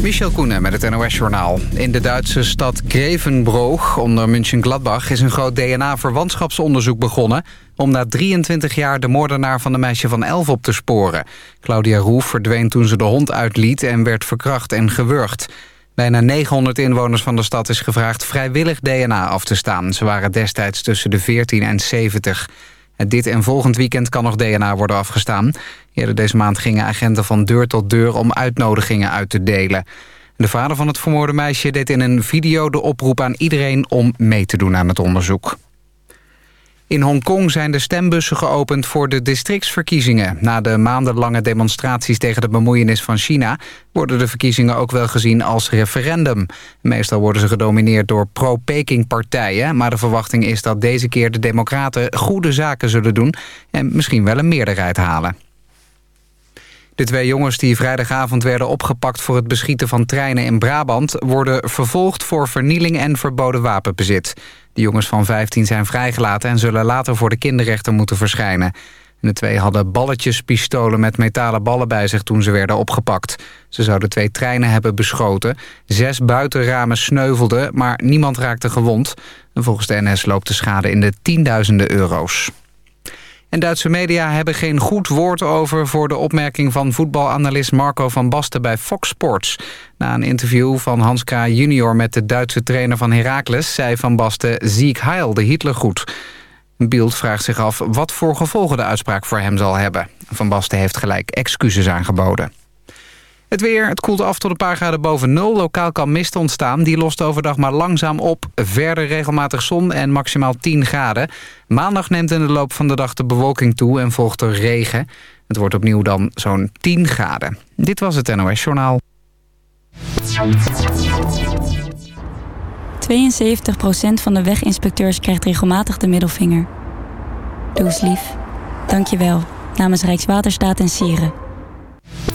Michel Koenen met het NOS-journaal. In de Duitse stad Grevenbroog onder München-Gladbach... is een groot DNA-verwantschapsonderzoek begonnen... om na 23 jaar de moordenaar van de meisje van 11 op te sporen. Claudia Roef verdween toen ze de hond uitliet... en werd verkracht en gewurgd. Bijna 900 inwoners van de stad is gevraagd vrijwillig DNA af te staan. Ze waren destijds tussen de 14 en 70. Dit en volgend weekend kan nog DNA worden afgestaan. Eerder deze maand gingen agenten van deur tot deur om uitnodigingen uit te delen. De vader van het vermoorde meisje deed in een video de oproep aan iedereen om mee te doen aan het onderzoek. In Hongkong zijn de stembussen geopend voor de districtsverkiezingen. Na de maandenlange demonstraties tegen de bemoeienis van China... worden de verkiezingen ook wel gezien als referendum. Meestal worden ze gedomineerd door pro-Peking-partijen... maar de verwachting is dat deze keer de democraten goede zaken zullen doen... en misschien wel een meerderheid halen. De twee jongens die vrijdagavond werden opgepakt voor het beschieten van treinen in Brabant... worden vervolgd voor vernieling en verboden wapenbezit. De jongens van 15 zijn vrijgelaten en zullen later voor de kinderrechter moeten verschijnen. de twee hadden balletjespistolen met metalen ballen bij zich toen ze werden opgepakt. Ze zouden twee treinen hebben beschoten. Zes buitenramen sneuvelden, maar niemand raakte gewond. En volgens de NS loopt de schade in de tienduizenden euro's. En Duitse media hebben geen goed woord over voor de opmerking van voetbalanalist Marco van Basten bij Fox Sports. Na een interview van Hans K. junior met de Duitse trainer van Heracles zei Van Basten Ziek Heil de Hitler goed. Beeld vraagt zich af wat voor gevolgen de uitspraak voor hem zal hebben. Van Basten heeft gelijk excuses aangeboden. Het weer, het koelt af tot een paar graden boven nul. Lokaal kan mist ontstaan. Die lost overdag maar langzaam op. Verder regelmatig zon en maximaal 10 graden. Maandag neemt in de loop van de dag de bewolking toe en volgt er regen. Het wordt opnieuw dan zo'n 10 graden. Dit was het NOS Journaal. 72% van de weginspecteurs krijgt regelmatig de middelvinger. Doe eens lief. Dank je wel. Namens Rijkswaterstaat en Sieren.